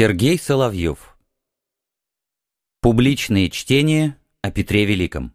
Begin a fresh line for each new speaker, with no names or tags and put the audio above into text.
Сергей Соловьев. Публичные чтения о Петре Великом.